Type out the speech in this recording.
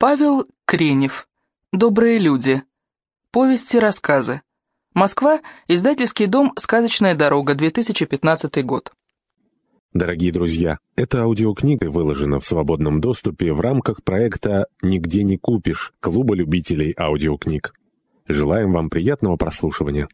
Павел Кренев. Добрые люди. Повести, рассказы. Москва. Издательский дом «Сказочная дорога», 2015 год. Дорогие друзья, эта аудиокнига выложена в свободном доступе в рамках проекта «Нигде не купишь» Клуба любителей аудиокниг. Желаем вам приятного прослушивания.